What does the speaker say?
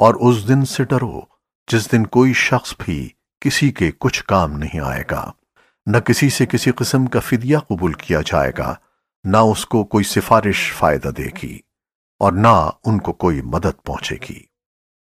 اور اس دن سے ڈرو جس دن کوئی شخص بھی کسی کے کچھ کام نہیں آئے گا۔ نہ کسی سے کسی قسم کا فدیہ قبول کیا جائے گا، نہ اس کو کوئی سفارش فائدہ دے گی اور نہ ان کو کوئی مدد پہنچے گی۔